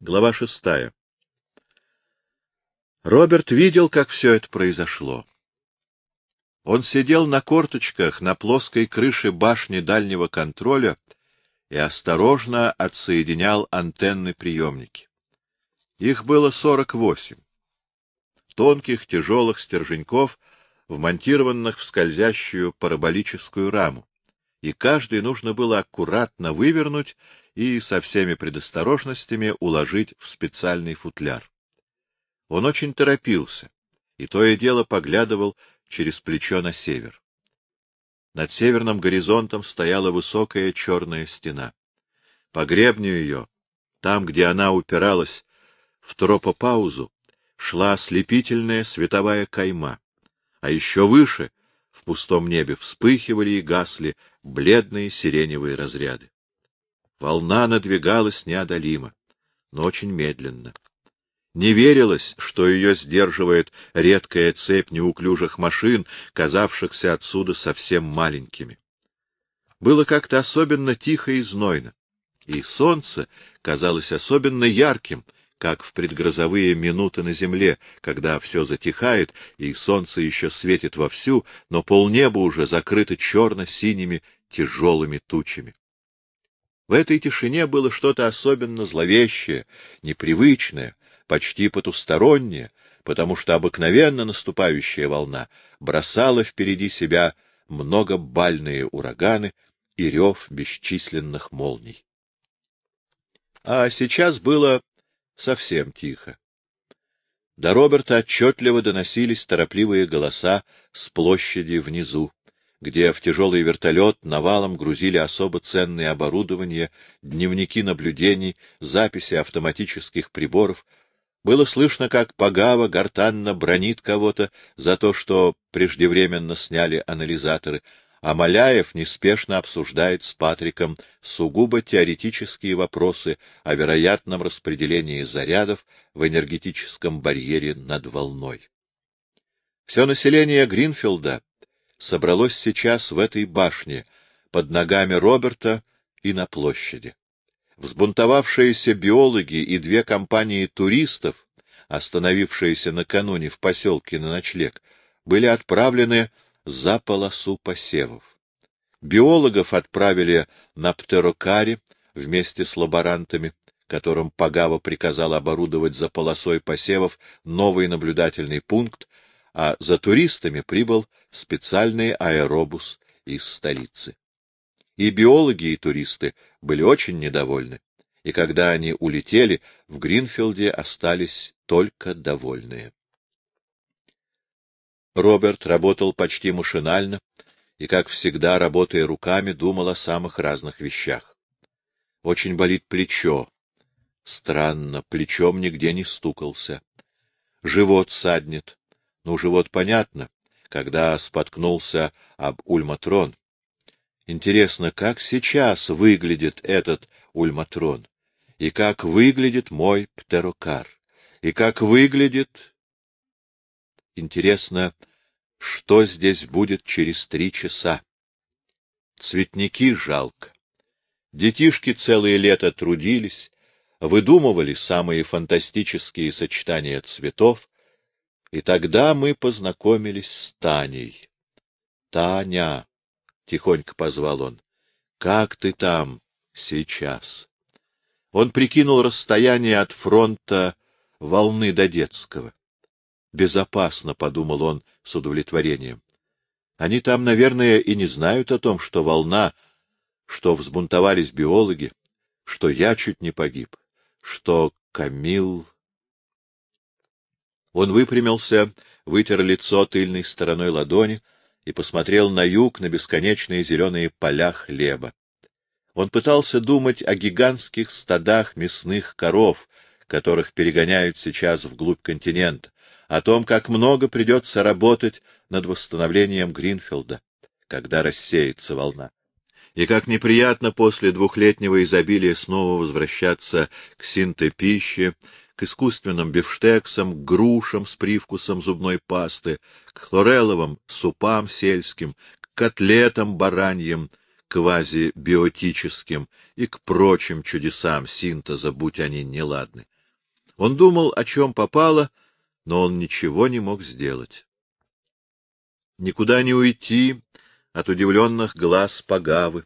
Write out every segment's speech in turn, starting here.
Глава шестая. Роберт видел, как все это произошло. Он сидел на корточках на плоской крыше башни дальнего контроля и осторожно отсоединял антенны приемники. Их было сорок восемь. Тонких, тяжелых стерженьков, вмонтированных в скользящую параболическую раму, и каждый нужно было аккуратно вывернуть и со всеми предосторожностями уложить в специальный футляр. Он очень торопился, и то и дело поглядывал через плечо на север. Над северным горизонтом стояла высокая черная стена. По гребню ее, там, где она упиралась в тропопаузу, шла ослепительная световая кайма, а еще выше, в пустом небе, вспыхивали и гасли бледные сиреневые разряды. Волна надвигалась неодолимо, но очень медленно. Не верилось, что ее сдерживает редкая цепь неуклюжих машин, казавшихся отсюда совсем маленькими. Было как-то особенно тихо и знойно, и солнце казалось особенно ярким, как в предгрозовые минуты на земле, когда все затихает, и солнце еще светит вовсю, но полнеба уже закрыто черно-синими тяжелыми тучами. В этой тишине было что-то особенно зловещее, непривычное, почти потустороннее, потому что обыкновенно наступающая волна бросала впереди себя многобальные ураганы и рев бесчисленных молний. А сейчас было совсем тихо. До Роберта отчетливо доносились торопливые голоса с площади внизу, где в тяжелый вертолет навалом грузили особо ценное оборудование, дневники наблюдений, записи автоматических приборов, было слышно, как Пагава гортанно бронит кого-то за то, что преждевременно сняли анализаторы, а Маляев неспешно обсуждает с Патриком сугубо теоретические вопросы о вероятном распределении зарядов в энергетическом барьере над волной. Все население Гринфилда собралось сейчас в этой башне, под ногами Роберта и на площади. Взбунтовавшиеся биологи и две компании туристов, остановившиеся накануне в поселке на ночлег, были отправлены за полосу посевов. Биологов отправили на Птерокаре вместе с лаборантами, которым Пагава приказал оборудовать за полосой посевов новый наблюдательный пункт, а за туристами прибыл специальный аэробус из столицы. И биологи, и туристы были очень недовольны, и когда они улетели, в Гринфилде остались только довольные. Роберт работал почти машинально и, как всегда, работая руками, думал о самых разных вещах. Очень болит плечо. Странно, плечом нигде не стукался. Живот саднет. Ну, живот понятно, когда споткнулся об ульматрон. Интересно, как сейчас выглядит этот ульматрон, и как выглядит мой птерокар, и как выглядит... Интересно, что здесь будет через три часа? Цветники жалко. Детишки целое лето трудились, выдумывали самые фантастические сочетания цветов, и тогда мы познакомились с Таней. Таня, — тихонько позвал он. — Как ты там сейчас? Он прикинул расстояние от фронта волны до детского. Безопасно, — подумал он с удовлетворением. Они там, наверное, и не знают о том, что волна, что взбунтовались биологи, что я чуть не погиб, что Камил... Он выпрямился, вытер лицо тыльной стороной ладони, — и посмотрел на юг, на бесконечные зеленые поля хлеба. Он пытался думать о гигантских стадах мясных коров, которых перегоняют сейчас вглубь континента, о том, как много придется работать над восстановлением Гринфилда, когда рассеется волна. И как неприятно после двухлетнего изобилия снова возвращаться к синте пищи, к искусственным бифштексам, к грушам с привкусом зубной пасты, к хлореловым супам сельским, к котлетам бараньим, квазибиотическим и к прочим чудесам синтеза, будь они неладны. Он думал, о чем попало, но он ничего не мог сделать. Никуда не уйти от удивленных глаз Пагавы,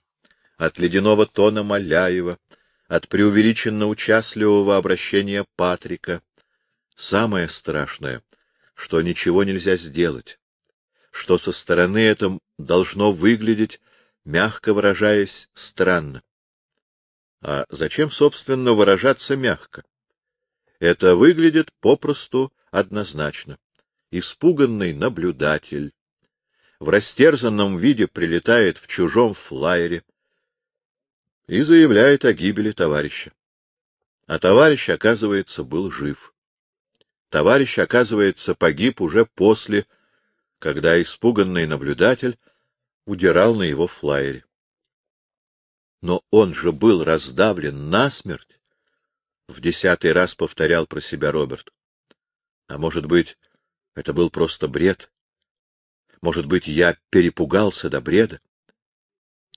от ледяного тона Маляева, от преувеличенно участливого обращения Патрика. Самое страшное, что ничего нельзя сделать, что со стороны это должно выглядеть, мягко выражаясь, странно. А зачем, собственно, выражаться мягко? Это выглядит попросту однозначно. Испуганный наблюдатель в растерзанном виде прилетает в чужом флайере и заявляет о гибели товарища. А товарищ, оказывается, был жив. Товарищ, оказывается, погиб уже после, когда испуганный наблюдатель удирал на его флайере. Но он же был раздавлен насмерть, — в десятый раз повторял про себя Роберт. А может быть, это был просто бред? Может быть, я перепугался до бреда?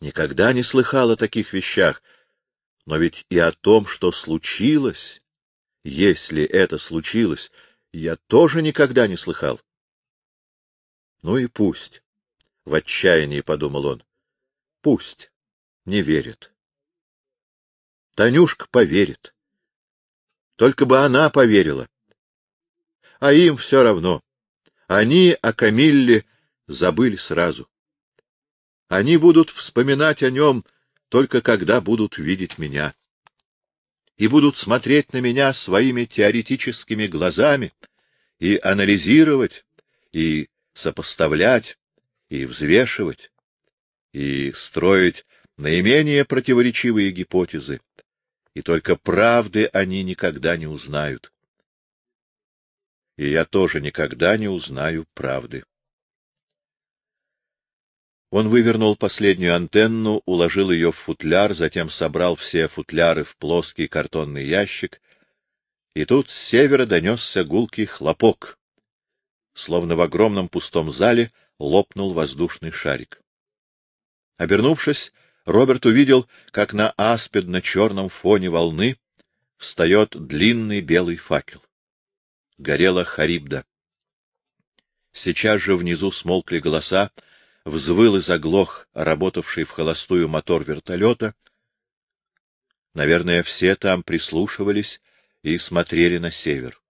Никогда не слыхал о таких вещах, но ведь и о том, что случилось, если это случилось, я тоже никогда не слыхал. Ну и пусть. — в отчаянии подумал он. — Пусть не верит. Танюшка поверит. Только бы она поверила. А им все равно. Они о Камилле забыли сразу. Они будут вспоминать о нем только когда будут видеть меня. И будут смотреть на меня своими теоретическими глазами и анализировать, и сопоставлять, и взвешивать, и строить наименее противоречивые гипотезы, и только правды они никогда не узнают. И я тоже никогда не узнаю правды. Он вывернул последнюю антенну, уложил ее в футляр, затем собрал все футляры в плоский картонный ящик, и тут с севера донесся гулкий хлопок. Словно в огромном пустом зале лопнул воздушный шарик. Обернувшись, Роберт увидел, как на аспидно-черном фоне волны встает длинный белый факел. Горела Харибда. Сейчас же внизу смолкли голоса, взвыл и заглох работавший в холостую мотор вертолета. Наверное, все там прислушивались и смотрели на север.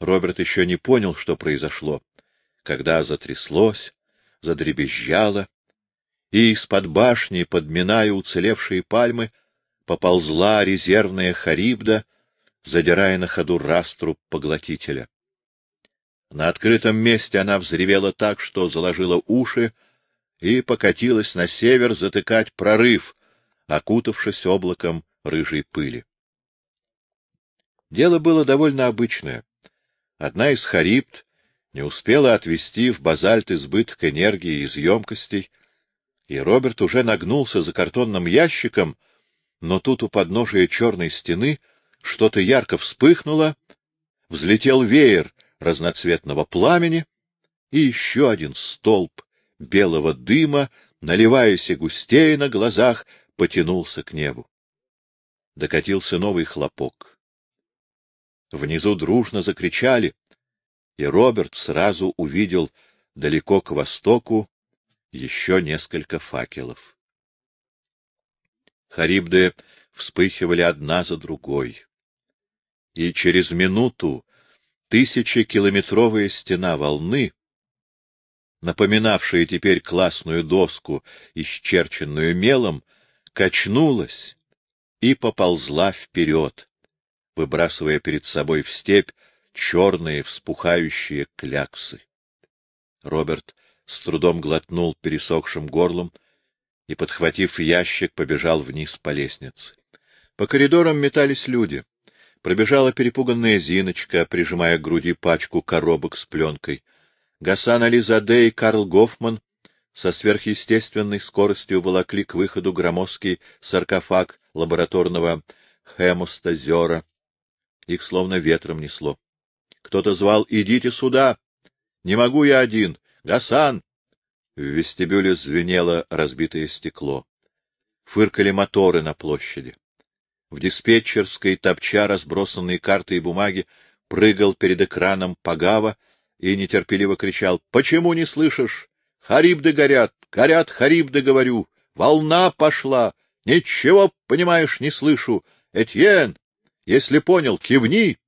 Роберт еще не понял, что произошло, когда затряслось, задребезжало, и из-под башни, подминая уцелевшие пальмы, поползла резервная Харибда, задирая на ходу раструб поглотителя. На открытом месте она взревела так, что заложила уши и покатилась на север затыкать прорыв, окутавшись облаком рыжей пыли. Дело было довольно обычное. Одна из харибд не успела отвести в базальт избыток энергии из емкостей, и Роберт уже нагнулся за картонным ящиком, но тут у подножия черной стены что-то ярко вспыхнуло, взлетел веер разноцветного пламени, и еще один столб белого дыма, наливаясь и густее на глазах, потянулся к небу. Докатился новый хлопок. Внизу дружно закричали — и Роберт сразу увидел далеко к востоку еще несколько факелов. Харибды вспыхивали одна за другой. И через минуту тысячекилометровая стена волны, напоминавшая теперь классную доску, исчерченную мелом, качнулась и поползла вперед, выбрасывая перед собой в степь черные вспухающие кляксы. Роберт с трудом глотнул пересохшим горлом и, подхватив ящик, побежал вниз по лестнице. По коридорам метались люди. Пробежала перепуганная Зиночка, прижимая к груди пачку коробок с пленкой. Гасан Ализаде и Карл Гофман со сверхъестественной скоростью волокли к выходу громоздкий саркофаг лабораторного хемостазера. Их словно ветром несло. Кто-то звал «Идите сюда!» «Не могу я один! Гасан!» В вестибюле звенело разбитое стекло. Фыркали моторы на площади. В диспетчерской, топча разбросанные карты и бумаги, прыгал перед экраном Пагава и нетерпеливо кричал. — Почему не слышишь? Харибды горят, горят харибды, говорю. Волна пошла. Ничего, понимаешь, не слышу. Этьен, если понял, кивни.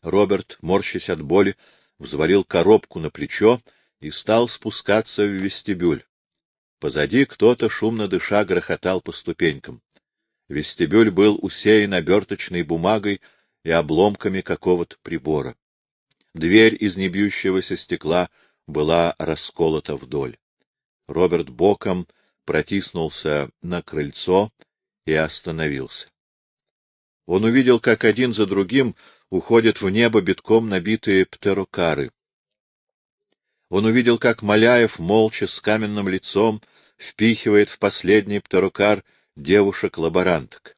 Роберт, морщась от боли, взвалил коробку на плечо и стал спускаться в вестибюль. Позади кто-то, шумно дыша, грохотал по ступенькам. Вестибюль был усеян оберточной бумагой и обломками какого-то прибора. Дверь из небьющегося стекла была расколота вдоль. Роберт боком протиснулся на крыльцо и остановился. Он увидел, как один за другим уходят в небо битком набитые птерокары. Он увидел, как Маляев молча с каменным лицом впихивает в последний птерокар девушек-лаборанток.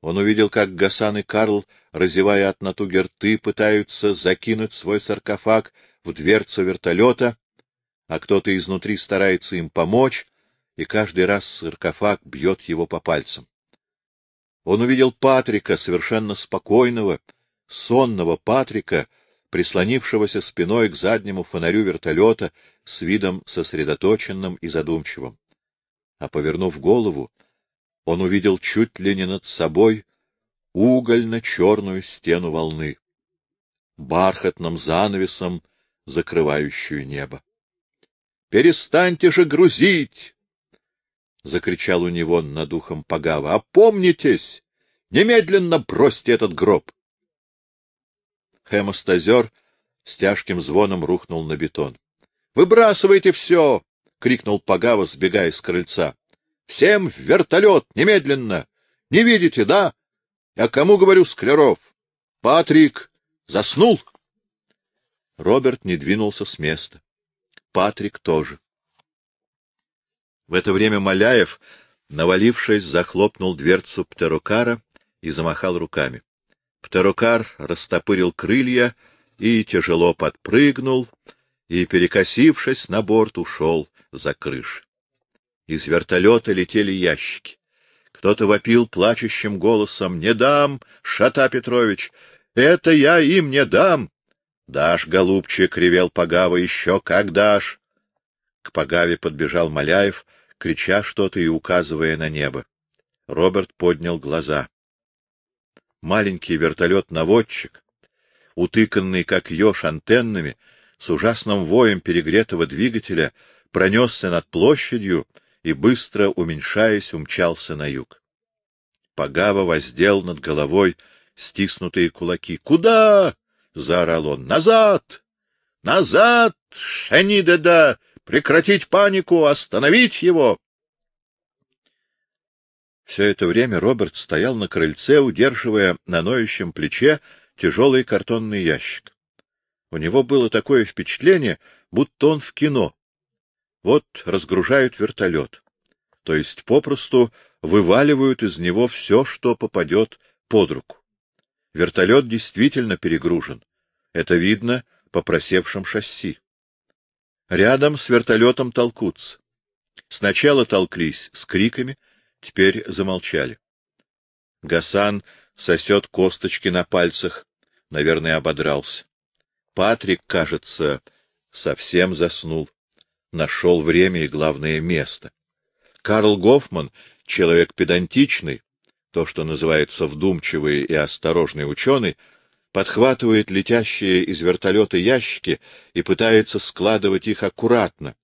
Он увидел, как Гасан и Карл, разевая от натуги рты, пытаются закинуть свой саркофаг в дверцу вертолета, а кто-то изнутри старается им помочь, и каждый раз саркофаг бьет его по пальцам. Он увидел Патрика, совершенно спокойного, сонного Патрика, прислонившегося спиной к заднему фонарю вертолета с видом сосредоточенным и задумчивым. А повернув голову, он увидел чуть ли не над собой угольно-черную стену волны, бархатным занавесом закрывающую небо. — Перестаньте же грузить! — закричал у него над ухом Пагава. — Опомнитесь! Немедленно бросьте этот гроб! Хемостазер с тяжким звоном рухнул на бетон. — Выбрасывайте все! — крикнул Пагава, сбегая с крыльца. — Всем в вертолет! Немедленно! Не видите, да? Я кому говорю, Скляров? Патрик! Заснул? Роберт не двинулся с места. Патрик тоже. В это время Маляев, навалившись, захлопнул дверцу птерокара и замахал руками. Птерокар растопырил крылья и тяжело подпрыгнул, и, перекосившись на борт, ушел за крыш. Из вертолета летели ящики. Кто-то вопил плачущим голосом «Не дам, Шата Петрович! Это я им не дам!» «Дашь, голубчик!» — ревел Пагава. «Еще как дашь!» К Пагаве подбежал Маляев, крича что-то и указывая на небо. Роберт поднял глаза. Маленький вертолет-наводчик, утыканный, как еж, антеннами, с ужасным воем перегретого двигателя, пронесся над площадью и, быстро уменьшаясь, умчался на юг. Пагава воздел над головой стиснутые кулаки. «Куда — заорал он. — Назад! Назад! Шенидеда! Прекратить панику! Остановить его! Все это время Роберт стоял на крыльце, удерживая на ноющем плече тяжелый картонный ящик. У него было такое впечатление, будто он в кино. Вот разгружают вертолет, то есть попросту вываливают из него все, что попадет под руку. Вертолет действительно перегружен. Это видно по просевшим шасси. Рядом с вертолетом толкутся. Сначала толклись с криками, теперь замолчали. Гасан сосет косточки на пальцах, наверное, ободрался. Патрик, кажется, совсем заснул. Нашел время и, главное, место. Карл Гофман, человек педантичный, то, что называется вдумчивый и осторожный ученый, подхватывает летящие из вертолета ящики и пытается складывать их аккуратно,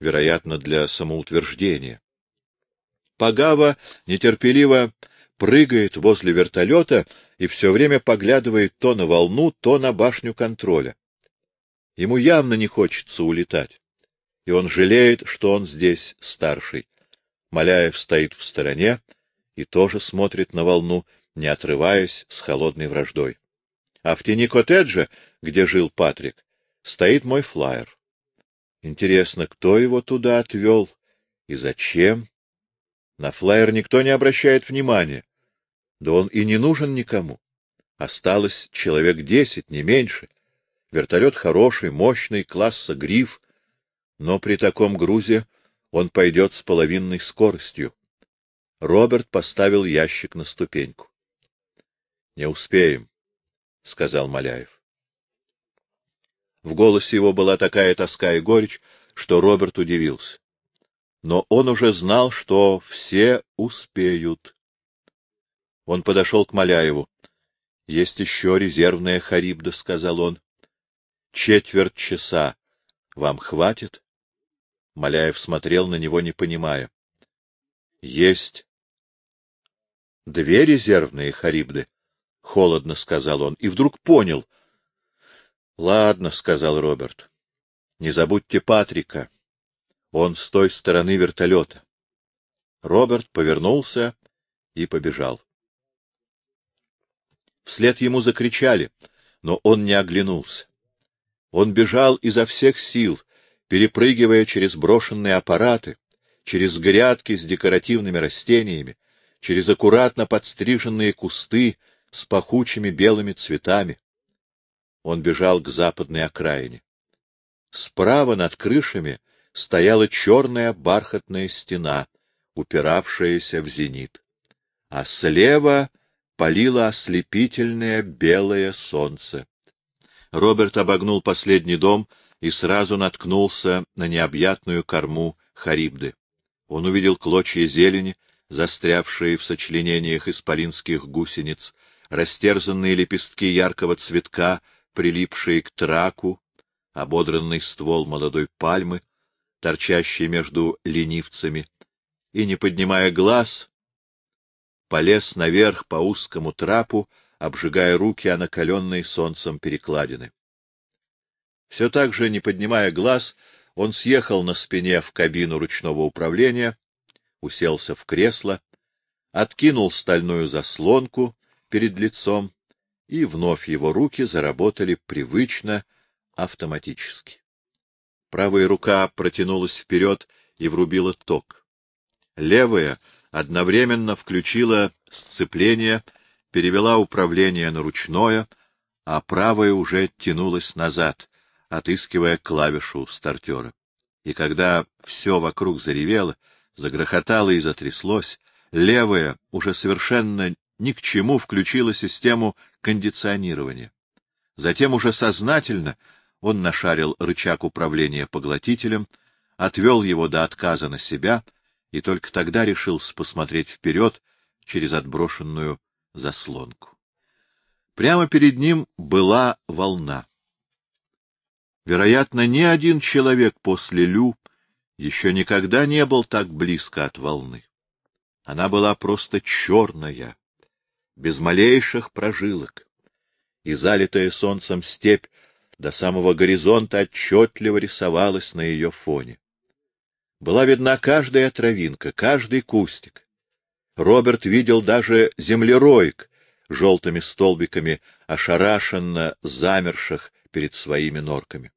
вероятно, для самоутверждения. Пагава нетерпеливо прыгает возле вертолета и все время поглядывает то на волну, то на башню контроля. Ему явно не хочется улетать, и он жалеет, что он здесь старший. Маляев стоит в стороне, и тоже смотрит на волну, не отрываясь с холодной враждой. А в тени коттеджа, где жил Патрик, стоит мой флайер. Интересно, кто его туда отвел и зачем? На флайер никто не обращает внимания. Да он и не нужен никому. Осталось человек десять, не меньше. Вертолет хороший, мощный, класса гриф. Но при таком грузе он пойдет с половинной скоростью. Роберт поставил ящик на ступеньку. — Не успеем, — сказал Маляев. В голосе его была такая тоска и горечь, что Роберт удивился. Но он уже знал, что все успеют. Он подошел к Маляеву. — Есть еще резервная Харибда, — сказал он. — Четверть часа. Вам хватит? Маляев смотрел на него, не понимая. — Есть. — Две резервные Харибды, — холодно сказал он, и вдруг понял. — Ладно, — сказал Роберт. — Не забудьте Патрика. Он с той стороны вертолета. Роберт повернулся и побежал. Вслед ему закричали, но он не оглянулся. Он бежал изо всех сил, перепрыгивая через брошенные аппараты, через грядки с декоративными растениями, через аккуратно подстриженные кусты с пахучими белыми цветами. Он бежал к западной окраине. Справа над крышами стояла черная бархатная стена, упиравшаяся в зенит, а слева палило ослепительное белое солнце. Роберт обогнул последний дом и сразу наткнулся на необъятную корму Харибды. Он увидел клочья зелени, застрявшие в сочленениях исполинских гусениц, растерзанные лепестки яркого цветка, прилипшие к траку, ободранный ствол молодой пальмы, торчащий между ленивцами, и, не поднимая глаз, полез наверх по узкому трапу, обжигая руки о накаленные солнцем перекладины. Все так же, не поднимая глаз, он съехал на спине в кабину ручного управления, уселся в кресло, откинул стальную заслонку перед лицом, и вновь его руки заработали привычно, автоматически. Правая рука протянулась вперед и врубила ток. Левая одновременно включила сцепление, перевела управление на ручное, а правая уже тянулась назад, отыскивая клавишу стартера. И когда все вокруг заревело, загрохотало и затряслось, левая уже совершенно ни к чему включила систему кондиционирования. Затем уже сознательно он нашарил рычаг управления поглотителем, отвел его до отказа на себя и только тогда решился посмотреть вперед через отброшенную заслонку. Прямо перед ним была волна. Вероятно, ни один человек после Лю еще никогда не был так близко от волны. Она была просто черная, без малейших прожилок, и залитая солнцем степь до самого горизонта отчетливо рисовалась на ее фоне. Была видна каждая травинка, каждый кустик. Роберт видел даже землеройк, желтыми столбиками ошарашенно замерших перед своими норками.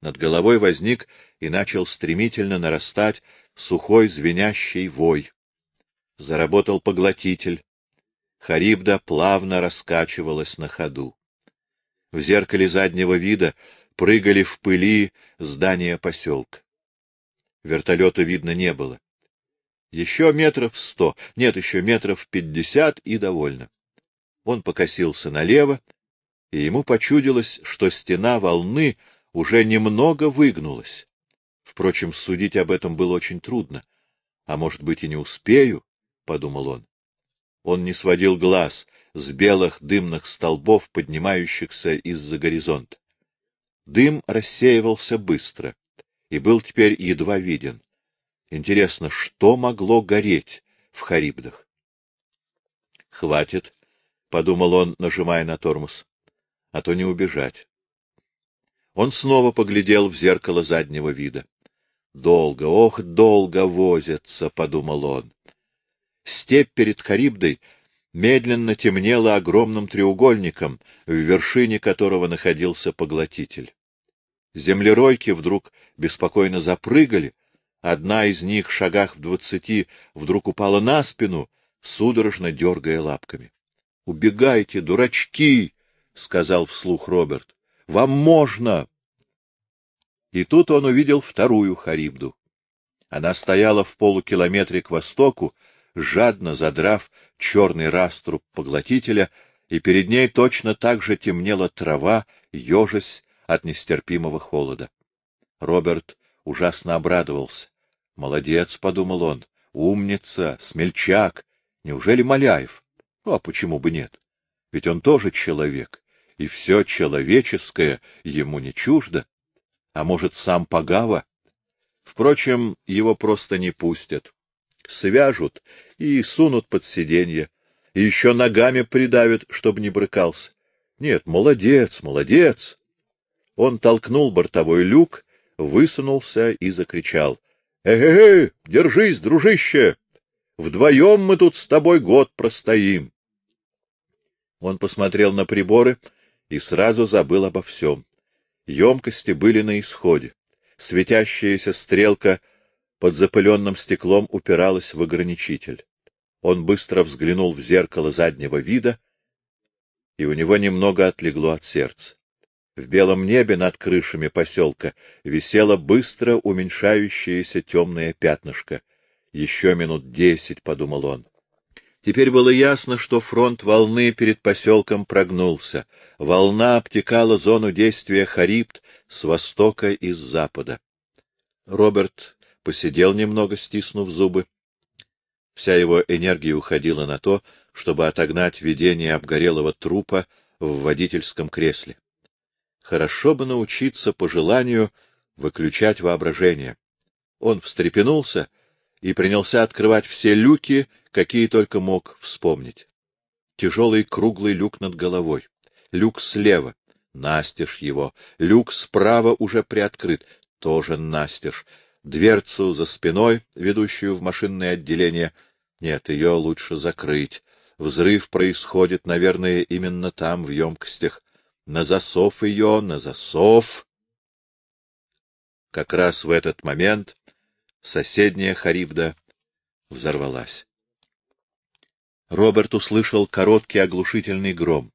Над головой возник и начал стремительно нарастать сухой звенящий вой. Заработал поглотитель. Харибда плавно раскачивалась на ходу. В зеркале заднего вида прыгали в пыли здания поселка. Вертолета видно не было. Еще метров сто, нет, еще метров пятьдесят и довольно. Он покосился налево, и ему почудилось, что стена волны уже немного выгнулась. Впрочем, судить об этом было очень трудно. А может быть, и не успею, — подумал он. Он не сводил глаз с белых дымных столбов, поднимающихся из-за горизонта. Дым рассеивался быстро и был теперь едва виден. Интересно, что могло гореть в Харибдах? — Хватит, — подумал он, нажимая на тормоз, — а то не убежать. Он снова поглядел в зеркало заднего вида. Долго, ох, долго возятся, — подумал он. Степь перед Харибдой медленно темнела огромным треугольником, в вершине которого находился поглотитель. Землеройки вдруг беспокойно запрыгали, одна из них, шагах в двадцати, вдруг упала на спину, судорожно дергая лапками. — Убегайте, дурачки! — сказал вслух Роберт. Вам можно! И тут он увидел вторую Харибду. Она стояла в полукилометре к востоку, жадно задрав черный раструб поглотителя, и перед ней точно так же темнела трава, ежась от нестерпимого холода. Роберт ужасно обрадовался. «Молодец», — подумал он, — «умница, смельчак. Неужели Маляев? Ну, а почему бы нет? Ведь он тоже человек, и все человеческое ему не чуждо. А может, сам Пагава? Впрочем, его просто не пустят. Свяжут и сунут под сиденье, и еще ногами придавят, чтобы не брыкался. Нет, молодец, молодец. Он толкнул бортовой люк, высунулся и закричал. «Э-э-э, держись, дружище! Вдвоем мы тут с тобой год простоим!» Он посмотрел на приборы и сразу забыл обо всем. Емкости были на исходе. Светящаяся стрелка под запыленным стеклом упиралась в ограничитель. Он быстро взглянул в зеркало заднего вида, и у него немного отлегло от сердца. В белом небе над крышами поселка висело быстро уменьшающееся темное пятнышко. Еще минут десять, — подумал он. Теперь было ясно, что фронт волны перед поселком прогнулся. Волна обтекала зону действия Харибт с востока и с запада. Роберт посидел немного, стиснув зубы. Вся его энергия уходила на то, чтобы отогнать видение обгорелого трупа в водительском кресле. Хорошо бы научиться по желанию выключать воображение. Он встрепенулся и принялся открывать все люки, какие только мог вспомнить. Тяжелый круглый люк над головой, люк слева, настежь его, люк справа уже приоткрыт, тоже настежь, дверцу за спиной, ведущую в машинное отделение, нет, ее лучше закрыть. Взрыв происходит, наверное, именно там, в емкостях. На засов ее, на засов. Как раз в этот момент соседняя Харибда взорвалась. Роберт услышал короткий оглушительный гром.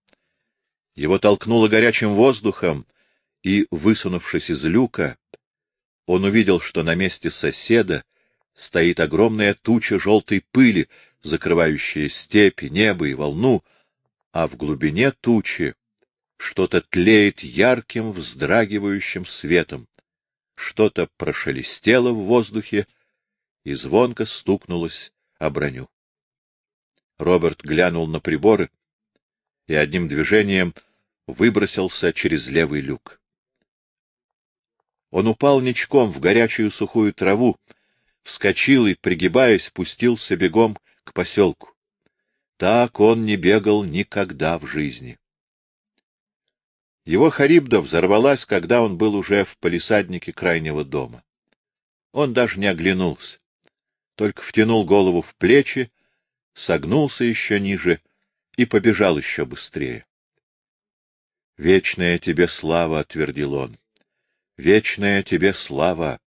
Его толкнуло горячим воздухом, и, высунувшись из люка, он увидел, что на месте соседа стоит огромная туча желтой пыли, закрывающая степи, небо и волну, а в глубине тучи что-то тлеет ярким, вздрагивающим светом. Что-то прошелестело в воздухе и звонко стукнулось о броню. Роберт глянул на приборы и одним движением выбросился через левый люк. Он упал ничком в горячую сухую траву, вскочил и, пригибаясь, пустился бегом к поселку. Так он не бегал никогда в жизни. Его Харибда взорвалась, когда он был уже в палисаднике крайнего дома. Он даже не оглянулся, только втянул голову в плечи, согнулся еще ниже и побежал еще быстрее. «Вечная тебе слава!» — твердил он. «Вечная тебе слава!»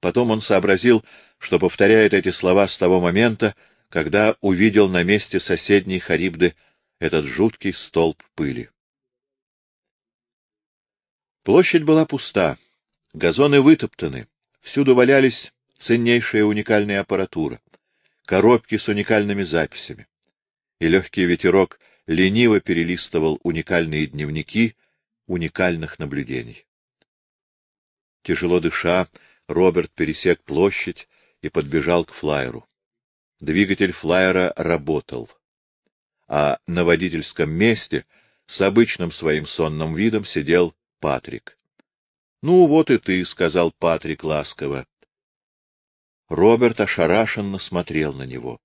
Потом он сообразил, что повторяет эти слова с того момента, когда увидел на месте соседней Харибды этот жуткий столб пыли. Площадь была пуста, газоны вытоптаны, всюду валялись ценнейшая уникальная аппаратура, коробки с уникальными записями, и легкий ветерок лениво перелистывал уникальные дневники уникальных наблюдений. Тяжело дыша, Роберт пересек площадь и подбежал к флайеру. Двигатель флайера работал, а на водительском месте с обычным своим сонным видом сидел Патрик. — Ну, вот и ты, — сказал Патрик ласково. Роберт ошарашенно смотрел на него.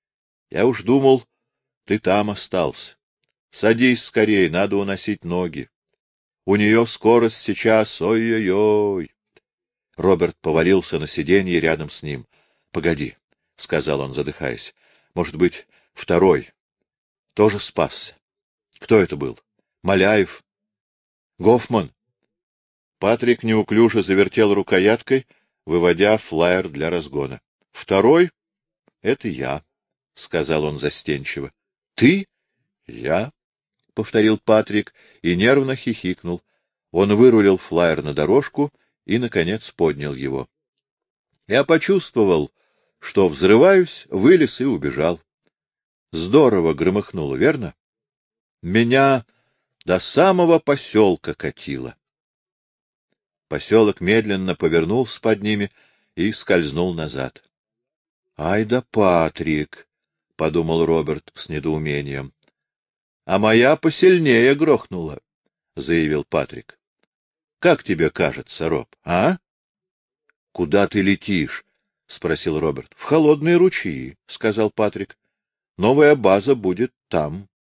— Я уж думал, ты там остался. Садись скорее, надо уносить ноги. У нее скорость сейчас, ой-ой-ой. Роберт повалился на сиденье рядом с ним. — Погоди, — сказал он, задыхаясь. — Может быть, второй. Тоже спасся. Кто это был? Маляев? Гофман. Патрик неуклюже завертел рукояткой, выводя флаер для разгона. — Второй? — Это я, — сказал он застенчиво. — Ты? — Я, — повторил Патрик и нервно хихикнул. Он вырулил флайер на дорожку и, наконец, поднял его. Я почувствовал, что взрываюсь, вылез и убежал. Здорово громыхнуло, верно? Меня до самого поселка катило. Поселок медленно повернулся под ними и скользнул назад. — Ай да Патрик! — подумал Роберт с недоумением. — А моя посильнее грохнула, — заявил Патрик. — Как тебе кажется, Роб, а? — Куда ты летишь? — спросил Роберт. — В холодные ручьи, — сказал Патрик. — Новая база будет там.